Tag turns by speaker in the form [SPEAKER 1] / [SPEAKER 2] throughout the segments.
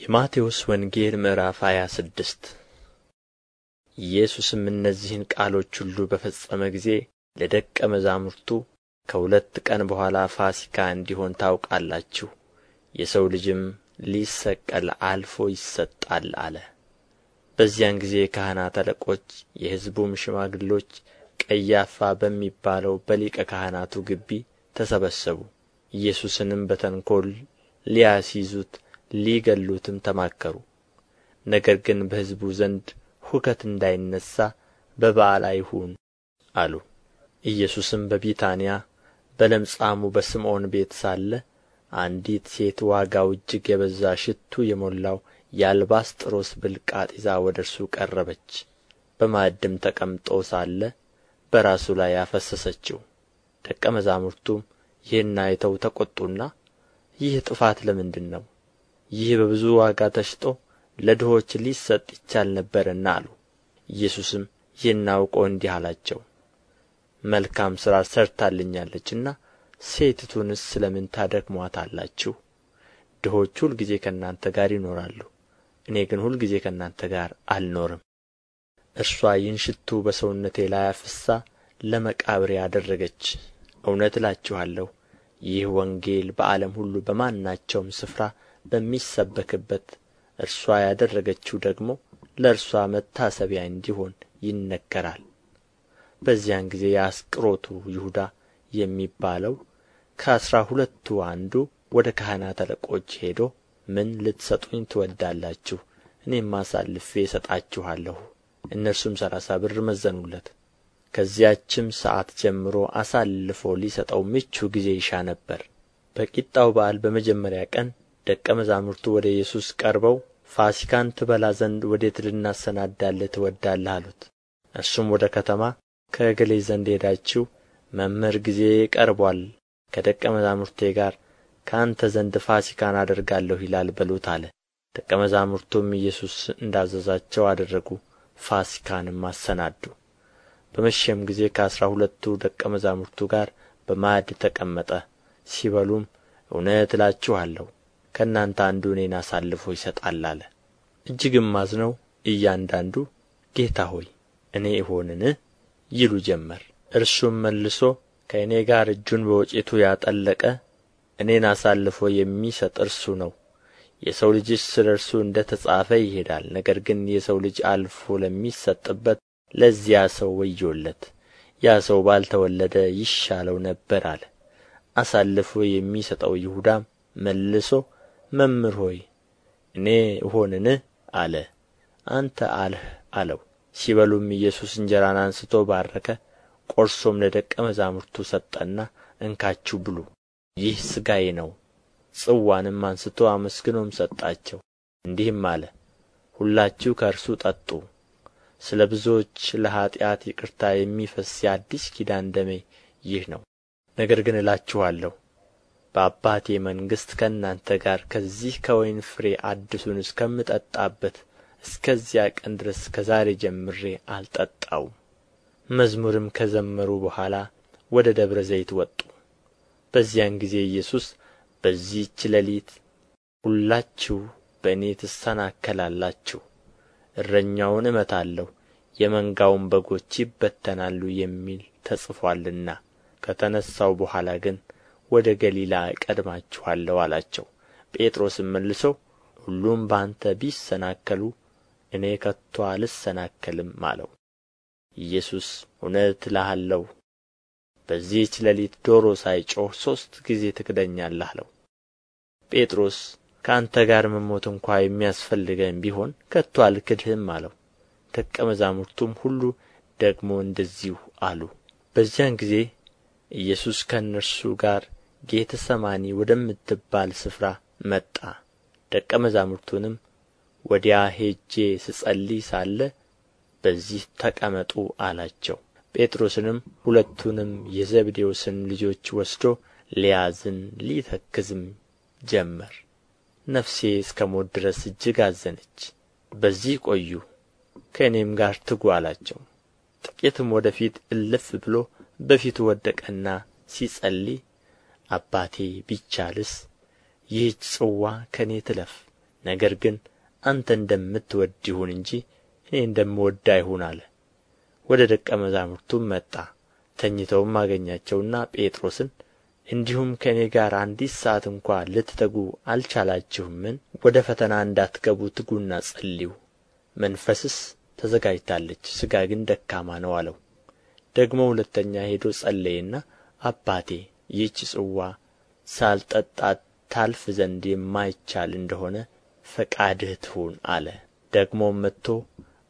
[SPEAKER 1] የማቴዎስ ወንጌል ምዕራፍ ሃያ ስድስት ኢየሱስም እነዚህን ቃሎች ሁሉ በፈጸመ ጊዜ ለደቀ መዛሙርቱ ከሁለት ቀን በኋላ ፋሲካ እንዲሆን ታውቃላችሁ፣ የሰው ልጅም ሊሰቀል አልፎ ይሰጣል አለ። በዚያን ጊዜ የካህናት አለቆች፣ የሕዝቡም ሽማግሎች ቀያፋ በሚባለው በሊቀ ካህናቱ ግቢ ተሰበሰቡ። ኢየሱስንም በተንኰል ሊያስይዙት ሊገድሉትም ተማከሩ። ነገር ግን በሕዝቡ ዘንድ ሁከት እንዳይነሣ በበዓል አይሁን አሉ። ኢየሱስም በቢታንያ በለምጻሙ በስምዖን ቤት ሳለ አንዲት ሴት ዋጋው እጅግ የበዛ ሽቱ የሞላው የአልባስጥሮስ ብልቃጥ ይዛ ወደ እርሱ ቀረበች። በማዕድም ተቀምጦ ሳለ በራሱ ላይ አፈሰሰችው። ደቀ መዛሙርቱም ይህን አይተው ተቈጡና ይህ ጥፋት ለምንድር ነው ይህ በብዙ ዋጋ ተሽጦ ለድሆች ሊሰጥ ይቻል ነበርና አሉ። ኢየሱስም ይህን አውቆ እንዲህ አላቸው መልካም ሥራ ሠርታልኛለችና ሴቲቱንስ ስለ ምን ታደክሙአታላችሁ ድሆች ሁልጊዜ ከእናንተ ጋር ይኖራሉ እኔ ግን ሁልጊዜ ከእናንተ ጋር አልኖርም። እርስዋ ይህን ሽቱ በሰውነቴ ላይ አፍስሳ ለመቃብሬ አደረገች። እውነት እላችኋለሁ ይህ ወንጌል በዓለም ሁሉ በማናቸውም ስፍራ በሚሰበክበት እርስዋ ያደረገችው ደግሞ ለእርስዋ መታሰቢያ እንዲሆን ይነገራል። በዚያን ጊዜ የአስቆሮቱ ይሁዳ የሚባለው ከአሥራ ሁለቱ አንዱ ወደ ካህናት አለቆች ሄዶ ምን ልትሰጡኝ ትወዳላችሁ? እኔም አሳልፌ እሰጣችኋለሁ። እነርሱም ሠላሳ ብር መዘኑለት። ከዚያችም ሰዓት ጀምሮ አሳልፎ ሊሰጠው ምቹ ጊዜ ይሻ ነበር። በቂጣው በዓል በመጀመሪያ ቀን ደቀ መዛሙርቱ ወደ ኢየሱስ ቀርበው ፋሲካን ትበላ ዘንድ ወዴት ልናሰናዳልህ ትወዳለህ? አሉት። እርሱም ወደ ከተማ ከእገሌ ዘንድ ሄዳችሁ መምህር ጊዜ ቀርቦአል ከደቀ መዛሙርቴ ጋር ከአንተ ዘንድ ፋሲካን አደርጋለሁ ይላል በሉት አለ። ደቀ መዛሙርቱም ኢየሱስ እንዳዘዛቸው አደረጉ ፋሲካንም አሰናዱ። በመሸም ጊዜ ከአሥራ ሁለቱ ደቀ መዛሙርቱ ጋር በማዕድ ተቀመጠ። ሲበሉም እውነት እላችኋለሁ ከእናንተ አንዱ እኔን አሳልፎ ይሰጣል አለ። እጅግም አዝነው እያንዳንዱ ጌታ ሆይ እኔ እሆንን ይሉ ጀመር። እርሱም መልሶ ከእኔ ጋር እጁን በወጭቱ ያጠለቀ እኔን አሳልፎ የሚሰጥ እርሱ ነው። የሰው ልጅስ ስለ እርሱ እንደ ተጻፈ ይሄዳል። ነገር ግን የሰው ልጅ አልፎ ለሚሰጥበት ለዚያ ሰው ወዮለት። ያ ሰው ባልተወለደ ይሻለው ነበር አለ። አሳልፎ የሚሰጠው ይሁዳም መልሶ መምህር ሆይ እኔ እሆንን? አለ። አንተ አልህ አለው። ሲበሉም ኢየሱስ እንጀራን አንሥቶ ባረከ ቆርሶም ለደቀ መዛሙርቱ ሰጠና እንካችሁ ብሉ። ይህ ሥጋዬ ነው። ጽዋንም አንሥቶ አመስግኖም ሰጣቸው። እንዲህም አለ ሁላችሁ ከእርሱ ጠጡ። ስለ ብዙዎች ለኃጢአት ይቅርታ የሚፈስ የአዲስ ኪዳን ደሜ ይህ ነው። ነገር ግን እላችኋለሁ በአባቴ መንግሥት ከእናንተ ጋር ከዚህ ከወይን ፍሬ አዲሱን እስከምጠጣበት እስከዚያ ቀን ድረስ ከዛሬ ጀምሬ አልጠጣውም። መዝሙርም ከዘመሩ በኋላ ወደ ደብረ ዘይት ወጡ። በዚያን ጊዜ ኢየሱስ በዚህች ሌሊት ሁላችሁ በእኔ ትሰናከላላችሁ እረኛውን እመታለሁ የመንጋውም በጎች ይበተናሉ የሚል ተጽፎአልና። ከተነሣው በኋላ ግን ወደ ገሊላ እቀድማችኋለሁ አላቸው። ጴጥሮስም መልሶ ሁሉም በአንተ ቢሰናከሉ እኔ ከቶ አልሰናከልም አለው። ኢየሱስ እውነት እልሃለሁ በዚህች ሌሊት ዶሮ ሳይጮኽ ሦስት ጊዜ ትክደኛለህ አለው። ጴጥሮስ ከአንተ ጋር መሞት እንኳ የሚያስፈልገኝ ቢሆን ከቶ አልክድህም አለው። ደቀ መዛሙርቱም ሁሉ ደግሞ እንደዚሁ አሉ። በዚያን ጊዜ ኢየሱስ ከእነርሱ ጋር ጌተ ሰማኒ ወደምትባል ስፍራ መጣ። ደቀ መዛሙርቱንም ወዲያ ሄጄ ስጸልይ ሳለ በዚህ ተቀመጡ አላቸው። ጴጥሮስንም ሁለቱንም የዘብዴዎስን ልጆች ወስዶ ሊያዝን ሊተክዝም ጀመር። ነፍሴ እስከ ሞት ድረስ እጅግ አዘነች። በዚህ ቆዩ ከእኔም ጋር ትጉ አላቸው። ጥቂትም ወደ ፊት እልፍ ብሎ በፊቱ ወደቀና ሲጸልይ አባቴ ቢቻልስ ይህች ጽዋ ከእኔ ትለፍ። ነገር ግን አንተ እንደምትወድ ይሁን እንጂ እኔ እንደምወድ አይሁን አለ። ወደ ደቀ መዛሙርቱም መጣ። ተኝተውም አገኛቸውና ጴጥሮስን እንዲሁም ከእኔ ጋር አንዲት ሰዓት እንኳ ልትተጉ አልቻላችሁምን? ወደ ፈተና እንዳትገቡ ትጉና ጸልዩ። መንፈስስ ተዘጋጅታለች ሥጋ ግን ደካማ ነው አለው። ደግሞ ሁለተኛ ሄዶ ጸለየና አባቴ ይህች ጽዋ ሳልጠጣት ታልፍ ዘንድ የማይቻል እንደሆነ ፈቃድህ ትሁን አለ። ደግሞም መጥቶ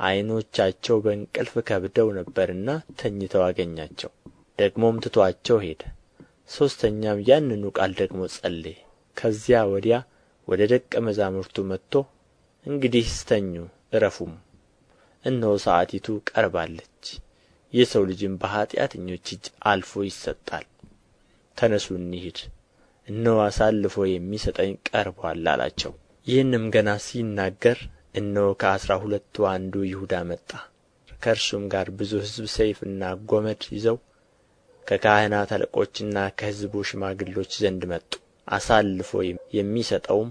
[SPEAKER 1] ዓይኖቻቸው በእንቅልፍ ከብደው ነበርና ተኝተው አገኛቸው። ደግሞም ትቶአቸው ሄደ። ሦስተኛም ያንኑ ቃል ደግሞ ጸለየ ከዚያ ወዲያ ወደ ደቀ መዛሙርቱ መጥቶ እንግዲህ ተኙ ዕረፉም እነሆ ሰዓቲቱ ቀርባለች። የሰው ልጅም በኃጢአተኞች እጅ አልፎ ይሰጣል ተነሱ እንሂድ እነሆ አሳልፎ የሚሰጠኝ ቀርቦአል አላቸው። ይህንም ገና ሲናገር እነሆ ከአሥራ ሁለቱ አንዱ ይሁዳ መጣ። ከእርሱም ጋር ብዙ ሕዝብ ሰይፍና ጐመድ ይዘው ከካህናት አለቆችና ከሕዝቡ ሽማግሎች ዘንድ መጡ። አሳልፎ የሚሰጠውም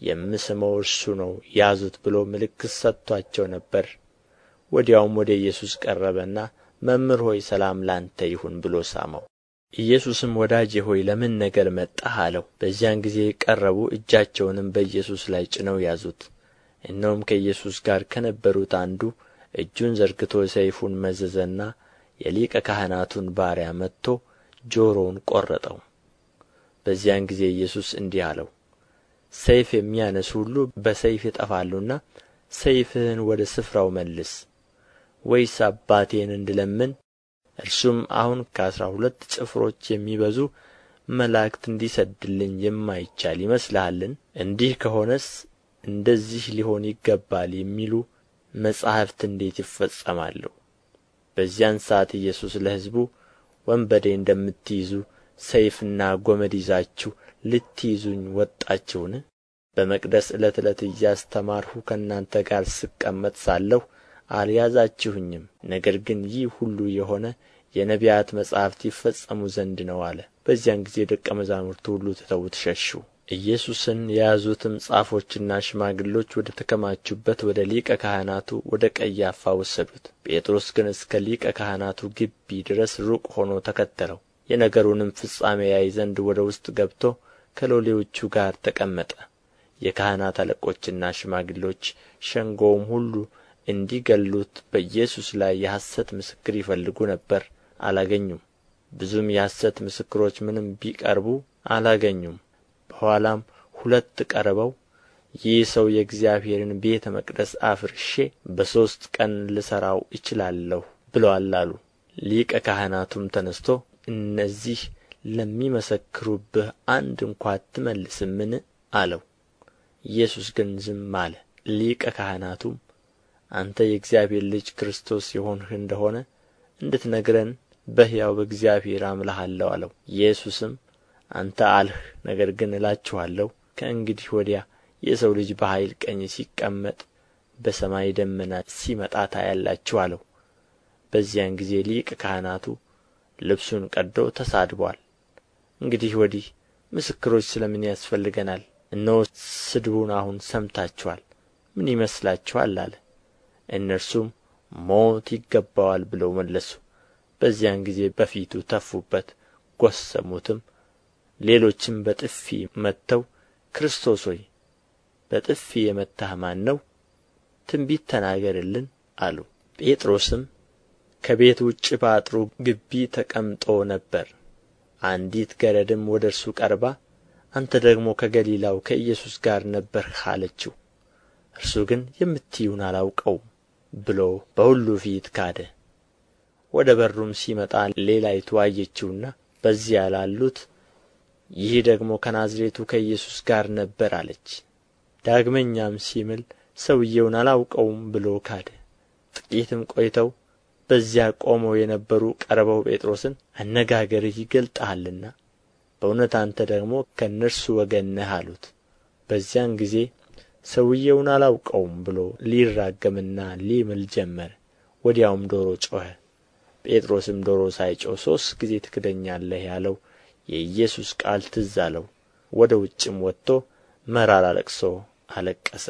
[SPEAKER 1] የምስመው እርሱ ነው ያዙት ብሎ ምልክት ሰጥቶአቸው ነበር። ወዲያውም ወደ ኢየሱስ ቀረበና መምህር ሆይ ሰላም ላንተ ይሁን ብሎ ሳመው ኢየሱስም ወዳጄ ሆይ ለምን ነገር መጣህ? አለው። በዚያን ጊዜ ቀረቡ እጃቸውንም በኢየሱስ ላይ ጭነው ያዙት። እነሆም ከኢየሱስ ጋር ከነበሩት አንዱ እጁን ዘርግቶ ሰይፉን መዘዘና የሊቀ ካህናቱን ባሪያ መትቶ ጆሮውን ቈረጠው በዚያን ጊዜ ኢየሱስ እንዲህ አለው ሰይፍ የሚያነሱ ሁሉ በሰይፍ ይጠፋሉና ሰይፍህን ወደ ስፍራው መልስ። ወይስ አባቴን እንድለምን እርሱም አሁን ከአሥራ ሁለት ጭፍሮች የሚበዙ መላእክት እንዲሰድልኝ የማይቻል ይመስልሃልን? እንዲህ ከሆነስ እንደዚህ ሊሆን ይገባል የሚሉ መጻሕፍት እንዴት ይፈጸማሉ? በዚያን ሰዓት ኢየሱስ ለሕዝቡ ወንበዴ እንደምትይዙ ሰይፍና ጐመድ ይዛችሁ ልትይዙኝ ወጣችሁን? በመቅደስ ዕለት ዕለት እያስተማርሁ ከእናንተ ጋር ስቀመጥ ሳለሁ አልያዛችሁኝም። ነገር ግን ይህ ሁሉ የሆነ የነቢያት መጻሕፍት ይፈጸሙ ዘንድ ነው አለ። በዚያን ጊዜ ደቀ መዛሙርቱ ሁሉ ትተውት ሸሹ። ኢየሱስን የያዙትም ጻፎችና ሽማግሎች ወደ ተከማቹበት ወደ ሊቀ ካህናቱ ወደ ቀያፋ ወሰዱት። ጴጥሮስ ግን እስከ ሊቀ ካህናቱ ግቢ ድረስ ሩቅ ሆኖ ተከተለው። የነገሩንም ፍጻሜ ያይ ዘንድ ወደ ውስጥ ገብቶ ከሎሌዎቹ ጋር ተቀመጠ። የካህናት አለቆችና ሽማግሎች ሸንጎውም ሁሉ እንዲገሉት በኢየሱስ ላይ የሐሰት ምስክር ይፈልጉ ነበር አላገኙም። ብዙም የሐሰት ምስክሮች ምንም ቢቀርቡ አላገኙም። በኋላም ሁለት ቀርበው ይህ ሰው የእግዚአብሔርን ቤተ መቅደስ አፍርሼ በሦስት ቀን ልሠራው እችላለሁ ብሎአል አሉ። ሊቀ ካህናቱም ተነሥቶ እነዚህ ለሚመሰክሩብህ አንድ እንኳ አትመልስምን? አለው። ኢየሱስ ግን ዝም አለ። ሊቀ ካህናቱም አንተ የእግዚአብሔር ልጅ ክርስቶስ የሆንህ እንደሆነ እንድትነግረን በሕያው በእግዚአብሔር አምልሃለሁ አለው። ኢየሱስም አንተ አልህ ነገር ግን እላችኋለሁ ከእንግዲህ ወዲያ የሰው ልጅ በኃይል ቀኝ ሲቀመጥ በሰማይ ደመና ሲመጣ ታያላችሁ አለው። በዚያን ጊዜ ሊቀ ካህናቱ ልብሱን ቀዶ ተሳድቦአል እንግዲህ ወዲህ ምስክሮች ስለ ምን ያስፈልገናል? እነሆ ስድቡን አሁን ሰምታችኋል። ምን ይመስላችኋል? አለ እነርሱም ሞት ይገባዋል ብለው መለሱ። በዚያን ጊዜ በፊቱ ተፉበት ጐሰሙትም። ሌሎችም በጥፊ መትተው ክርስቶስ ሆይ በጥፊ የመታህ ማን ነው? ትንቢት ተናገርልን አሉ። ጴጥሮስም ከቤት ውጭ በአጥሩ ግቢ ተቀምጦ ነበር። አንዲት ገረድም ወደ እርሱ ቀርባ አንተ ደግሞ ከገሊላው ከኢየሱስ ጋር ነበርህ አለችው። እርሱ ግን የምትዪውን አላውቀውም ብሎ በሁሉ ፊት ካደ። ወደ በሩም ሲመጣ ሌላይቱ አየችውና በዚያ ላሉት ይህ ደግሞ ከናዝሬቱ ከኢየሱስ ጋር ነበር አለች። ዳግመኛም ሲምል ሰውየውን አላውቀውም ብሎ ካደ። ጥቂትም ቆይተው በዚያ ቆመው የነበሩ ቀርበው ጴጥሮስን አነጋገርህ ይገልጥሃልና በእውነት አንተ ደግሞ ከእነርሱ ወገን ነህ አሉት። በዚያን ጊዜ ሰውየውን አላውቀውም ብሎ ሊራገምና ሊምል ጀመረ ወዲያውም ዶሮ ጮኸ። ጴጥሮስም ዶሮ ሳይጮኽ ሦስት ጊዜ ትክደኛለህ ያለው የኢየሱስ ቃል ትዝ አለው። ወደ ውጭም ወጥቶ መራራ ለቅሶ አለቀሰ